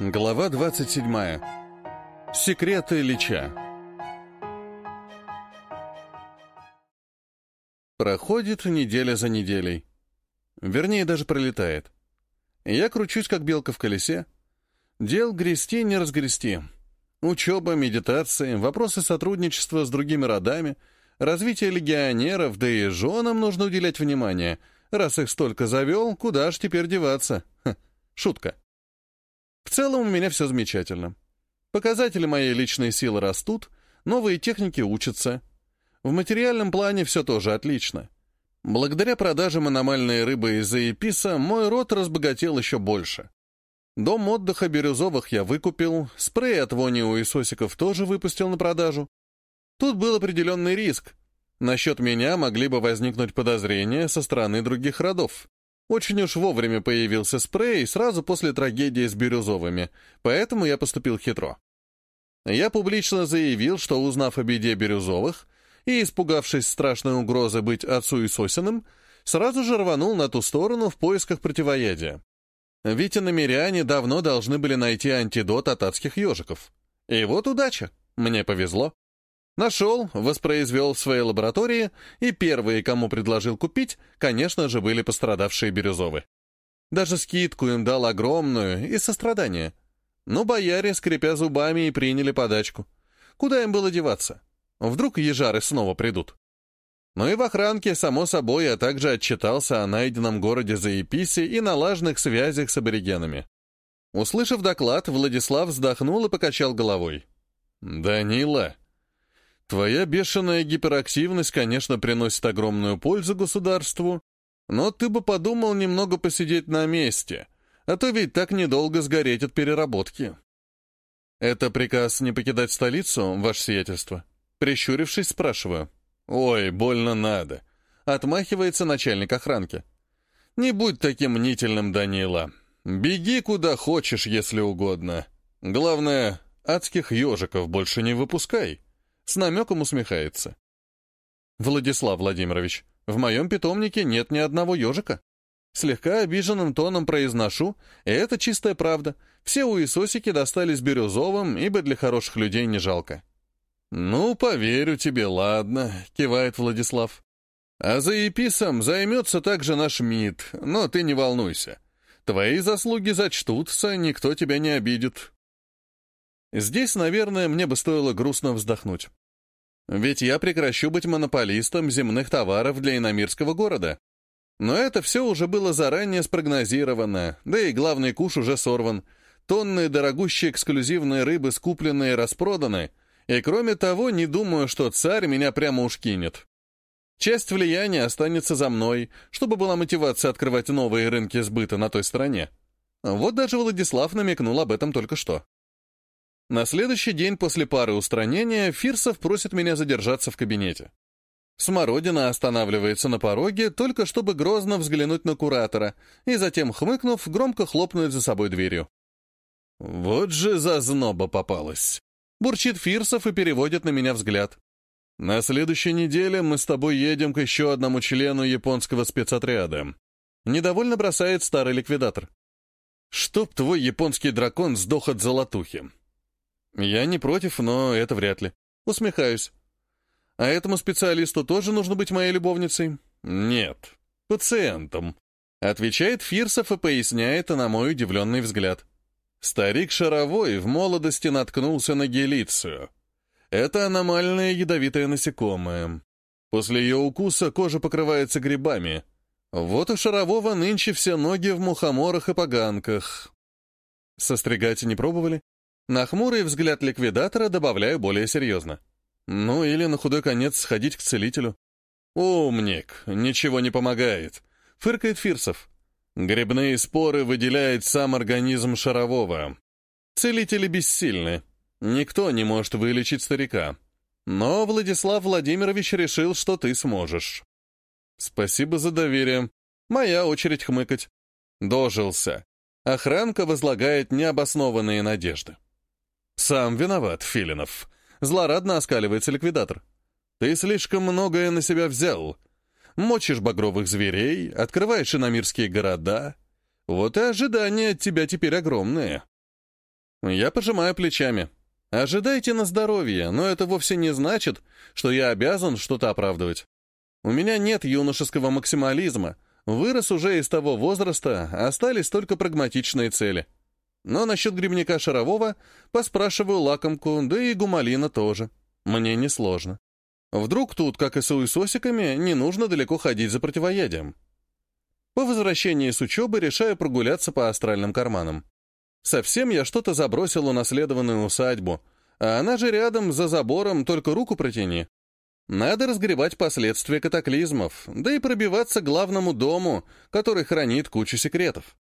Глава 27. Секреты Лича. Проходит неделя за неделей. Вернее, даже пролетает. Я кручусь, как белка в колесе. Дел грести не разгрести. Учеба, медитации, вопросы сотрудничества с другими родами, развитие легионеров, да и женам нужно уделять внимание. Раз их столько завел, куда ж теперь деваться? Ха, шутка. В целом у меня все замечательно. Показатели моей личной силы растут, новые техники учатся. В материальном плане все тоже отлично. Благодаря продажам аномальной рыбы из Заеписа мой род разбогател еще больше. Дом отдыха бирюзовых я выкупил, спрей от вони у Исосиков тоже выпустил на продажу. Тут был определенный риск. Насчет меня могли бы возникнуть подозрения со стороны других родов. Очень уж вовремя появился спрей сразу после трагедии с бирюзовыми, поэтому я поступил хитро. Я публично заявил, что, узнав о беде бирюзовых и испугавшись страшной угрозы быть отцу и сосиным, сразу же рванул на ту сторону в поисках противоядия. Ведь иномеряне давно должны были найти антидот от адских ежиков. И вот удача, мне повезло. Нашел, воспроизвел в своей лаборатории, и первые, кому предложил купить, конечно же, были пострадавшие бирюзовы. Даже скидку им дал огромную и сострадание. Но бояре, скрипя зубами, и приняли подачку. Куда им было деваться? Вдруг ежары снова придут? Ну и в охранке, само собой, я также отчитался о найденном городе Заеписе и налаженных связях с аборигенами. Услышав доклад, Владислав вздохнул и покачал головой. «Данила, Твоя бешеная гиперактивность, конечно, приносит огромную пользу государству, но ты бы подумал немного посидеть на месте, а то ведь так недолго сгореть от переработки. Это приказ не покидать столицу, ваше сиятельство? Прищурившись, спрашиваю. Ой, больно надо. Отмахивается начальник охранки. Не будь таким мнительным, Данила. Беги куда хочешь, если угодно. Главное, адских ежиков больше не выпускай. С намеком усмехается. «Владислав Владимирович, в моем питомнике нет ни одного ежика. Слегка обиженным тоном произношу, и это чистая правда. Все уисосики достались бирюзовым, ибо для хороших людей не жалко». «Ну, поверю тебе, ладно», — кивает Владислав. «А за Еписом займется также наш МИД, но ты не волнуйся. Твои заслуги зачтутся, никто тебя не обидит». Здесь, наверное, мне бы стоило грустно вздохнуть. Ведь я прекращу быть монополистом земных товаров для иномирского города. Но это все уже было заранее спрогнозировано, да и главный куш уже сорван. Тонны дорогущей эксклюзивной рыбы скуплены и распроданы, и кроме того, не думаю, что царь меня прямо уж кинет. Часть влияния останется за мной, чтобы была мотивация открывать новые рынки сбыта на той стороне. Вот даже Владислав намекнул об этом только что. На следующий день после пары устранения Фирсов просит меня задержаться в кабинете. Смородина останавливается на пороге, только чтобы грозно взглянуть на куратора, и затем, хмыкнув, громко хлопнуть за собой дверью. «Вот же зазноба попалась!» Бурчит Фирсов и переводит на меня взгляд. «На следующей неделе мы с тобой едем к еще одному члену японского спецотряда». Недовольно бросает старый ликвидатор. «Чтоб твой японский дракон сдох от золотухи!» Я не против, но это вряд ли. Усмехаюсь. А этому специалисту тоже нужно быть моей любовницей? Нет, пациентом. Отвечает Фирсов и поясняет на мой удивленный взгляд. Старик Шаровой в молодости наткнулся на гелицию. Это аномальное ядовитое насекомое. После ее укуса кожа покрывается грибами. Вот у Шарового нынче все ноги в мухоморах и поганках. Состригать не пробовали? На хмурый взгляд ликвидатора добавляю более серьезно. Ну или на худой конец сходить к целителю. «Умник, ничего не помогает», — фыркает Фирсов. «Грибные споры выделяет сам организм шарового. Целители бессильны. Никто не может вылечить старика. Но Владислав Владимирович решил, что ты сможешь». «Спасибо за доверие. Моя очередь хмыкать». Дожился. Охранка возлагает необоснованные надежды. «Сам виноват, Филинов», — злорадно оскаливается ликвидатор. «Ты слишком многое на себя взял. Мочишь багровых зверей, открываешь иномирские города. Вот и ожидания от тебя теперь огромные». Я пожимаю плечами. Ожидайте на здоровье, но это вовсе не значит, что я обязан что-то оправдывать. У меня нет юношеского максимализма. Вырос уже из того возраста, остались только прагматичные цели. Но насчет грибника шарового поспрашиваю лакомку, да и гумалина тоже. Мне несложно. Вдруг тут, как и с уисосиками, не нужно далеко ходить за противоядием. По возвращении с учебы решаю прогуляться по астральным карманам. Совсем я что-то забросил унаследованную усадьбу, а она же рядом, за забором, только руку протяни. Надо разгребать последствия катаклизмов, да и пробиваться к главному дому, который хранит кучу секретов.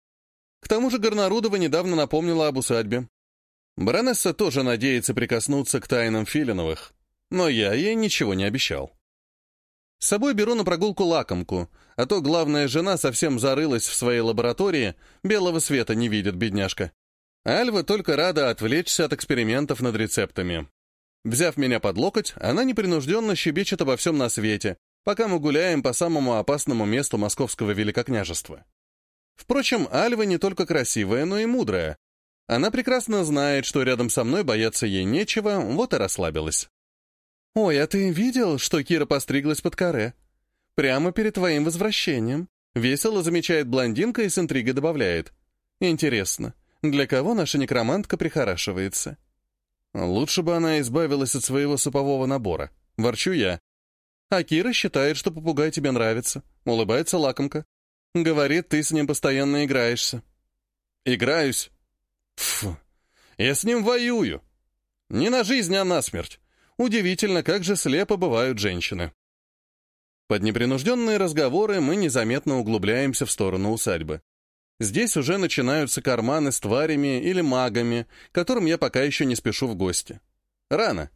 К тому же Горнарудова недавно напомнила об усадьбе. Баронесса тоже надеется прикоснуться к тайнам Филиновых, но я ей ничего не обещал. С собой беру на прогулку лакомку, а то главная жена совсем зарылась в своей лаборатории, белого света не видит, бедняжка. Альва только рада отвлечься от экспериментов над рецептами. Взяв меня под локоть, она непринужденно щебечет обо всем на свете, пока мы гуляем по самому опасному месту московского великокняжества. Впрочем, Альва не только красивая, но и мудрая. Она прекрасно знает, что рядом со мной бояться ей нечего, вот и расслабилась. «Ой, а ты видел, что Кира постриглась под каре? Прямо перед твоим возвращением». Весело замечает блондинка и с интригой добавляет. «Интересно, для кого наша некромантка прихорашивается?» Лучше бы она избавилась от своего супового набора. Ворчу я. А Кира считает, что попугай тебе нравится. Улыбается лакомка. Говорит, ты с ним постоянно играешься. Играюсь. Фу. Я с ним воюю. Не на жизнь, а на смерть. Удивительно, как же слепо бывают женщины. Под непринужденные разговоры мы незаметно углубляемся в сторону усадьбы. Здесь уже начинаются карманы с тварями или магами, которым я пока еще не спешу в гости. Рано.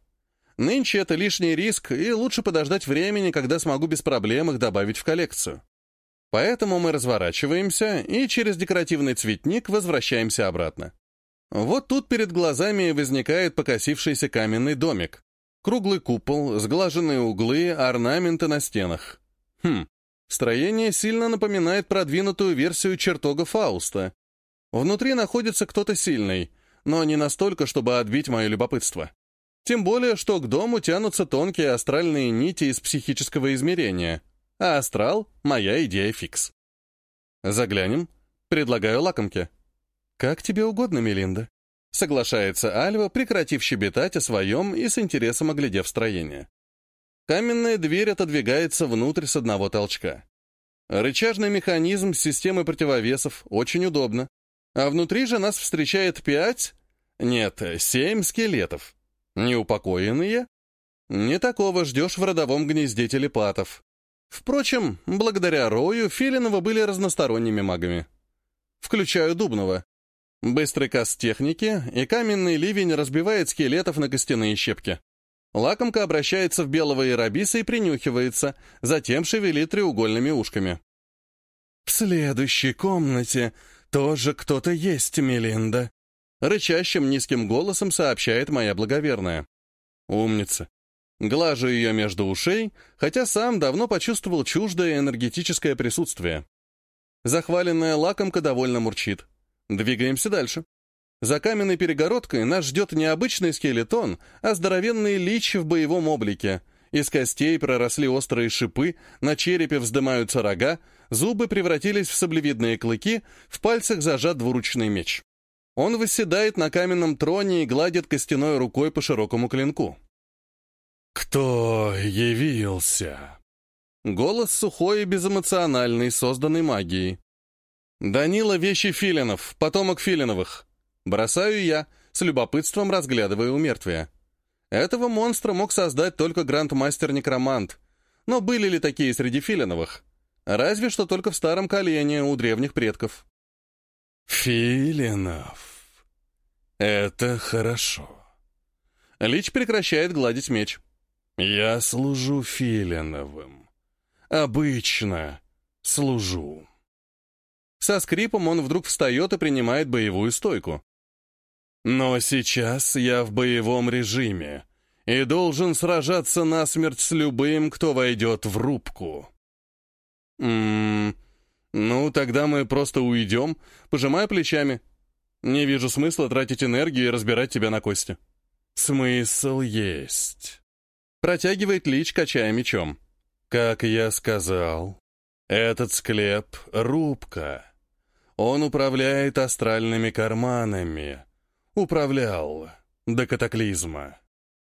Нынче это лишний риск, и лучше подождать времени, когда смогу без проблем их добавить в коллекцию. Поэтому мы разворачиваемся и через декоративный цветник возвращаемся обратно. Вот тут перед глазами возникает покосившийся каменный домик. Круглый купол, сглаженные углы, орнаменты на стенах. Хм, строение сильно напоминает продвинутую версию чертога Фауста. Внутри находится кто-то сильный, но не настолько, чтобы отбить мое любопытство. Тем более, что к дому тянутся тонкие астральные нити из психического измерения. А астрал — моя идея фикс. Заглянем. Предлагаю лакомки. Как тебе угодно, Мелинда. Соглашается Альва, прекратив щебетать о своем и с интересом оглядев строение. Каменная дверь отодвигается внутрь с одного толчка. Рычажный механизм с системой противовесов очень удобно. А внутри же нас встречает пять... Нет, семь скелетов. Неупокоенные? Не такого ждешь в родовом гнезде телепатов. Впрочем, благодаря Рою Филинова были разносторонними магами. Включаю Дубного. Быстрый каст техники, и каменный ливень разбивает скелетов на костяные щепки. Лакомка обращается в белого иерабиса и принюхивается, затем шевелит треугольными ушками. «В следующей комнате тоже кто-то есть, Мелинда», рычащим низким голосом сообщает моя благоверная. «Умница». Глажу ее между ушей, хотя сам давно почувствовал чуждое энергетическое присутствие. Захваленная лакомка довольно мурчит. Двигаемся дальше. За каменной перегородкой нас ждет не обычный скелетон, а здоровенный лич в боевом облике. Из костей проросли острые шипы, на черепе вздымаются рога, зубы превратились в саблевидные клыки, в пальцах зажат двуручный меч. Он восседает на каменном троне и гладит костяной рукой по широкому клинку. «Кто явился?» Голос сухой и безэмоциональный, созданный магией. «Данила Вещи Филинов, потомок Филиновых. Бросаю я, с любопытством разглядывая умертвия. Этого монстра мог создать только грандмастер-некромант. Но были ли такие среди Филиновых? Разве что только в старом колене у древних предков. «Филинов. Это хорошо». Лич прекращает гладить меч. «Я служу Филиновым. Обычно служу». Со скрипом он вдруг встает и принимает боевую стойку. «Но сейчас я в боевом режиме и должен сражаться насмерть с любым, кто войдет в рубку». «Ммм, ну тогда мы просто уйдем, пожимая плечами. Не вижу смысла тратить энергию и разбирать тебя на кости. Смысл есть. Протягивает Лич, качая мечом. Как я сказал, этот склеп — рубка. Он управляет астральными карманами. Управлял до катаклизма.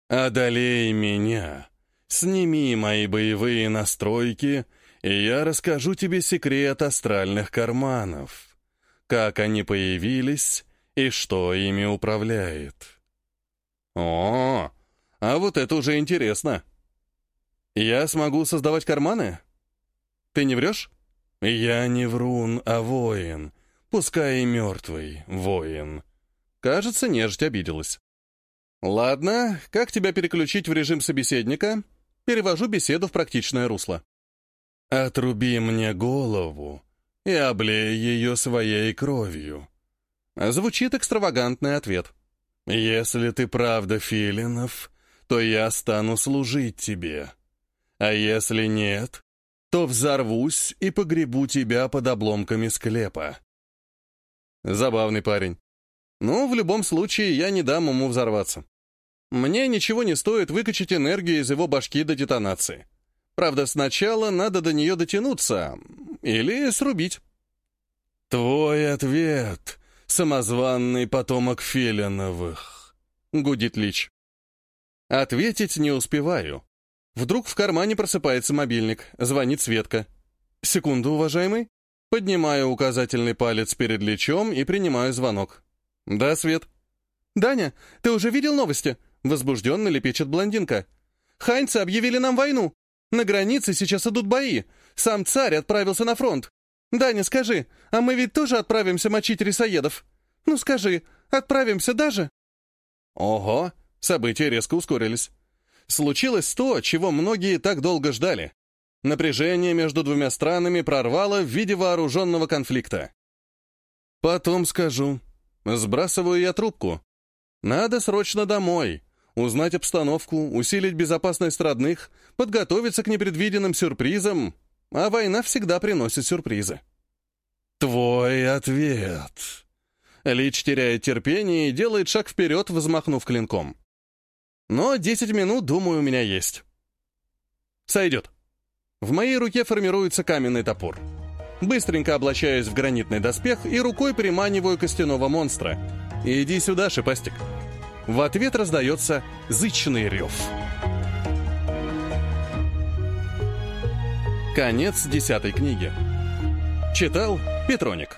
Одолей меня. Сними мои боевые настройки, и я расскажу тебе секрет астральных карманов. Как они появились и что ими управляет. О, а вот это уже интересно. Я смогу создавать карманы? Ты не врешь? Я не врун, а воин. Пускай и мертвый воин. Кажется, нежить обиделась. Ладно, как тебя переключить в режим собеседника? Перевожу беседу в практичное русло. Отруби мне голову и облей ее своей кровью. Звучит экстравагантный ответ. Если ты правда Филинов, то я стану служить тебе. А если нет, то взорвусь и погребу тебя под обломками склепа. Забавный парень. Ну, в любом случае, я не дам ему взорваться. Мне ничего не стоит выкачать энергию из его башки до детонации. Правда, сначала надо до нее дотянуться или срубить. «Твой ответ, самозванный потомок Филиновых», — гудит Лич. Ответить не успеваю. Вдруг в кармане просыпается мобильник, звонит Светка. «Секунду, уважаемый». Поднимаю указательный палец перед Личом и принимаю звонок. «Да, Свет?» «Даня, ты уже видел новости?» Возбужденно лепечет блондинка. «Хайнцы объявили нам войну. На границе сейчас идут бои. Сам царь отправился на фронт. Даня, скажи, а мы ведь тоже отправимся мочить рисоедов? Ну скажи, отправимся даже?» Ого, события резко ускорились. Случилось то, чего многие так долго ждали. Напряжение между двумя странами прорвало в виде вооруженного конфликта. «Потом скажу», Сбрасываю я трубку. Надо срочно домой. Узнать обстановку, усилить безопасность родных, подготовиться к непредвиденным сюрпризам. А война всегда приносит сюрпризы. Твой ответ. Лич теряет терпение и делает шаг вперед, взмахнув клинком. Но 10 минут, думаю, у меня есть. Сойдет. В моей руке формируется каменный топор. Быстренько облачаюсь в гранитный доспех и рукой приманиваю костяного монстра. «Иди сюда, шипастик!» В ответ раздается зычный рев. Конец десятой книги. Читал Петроник.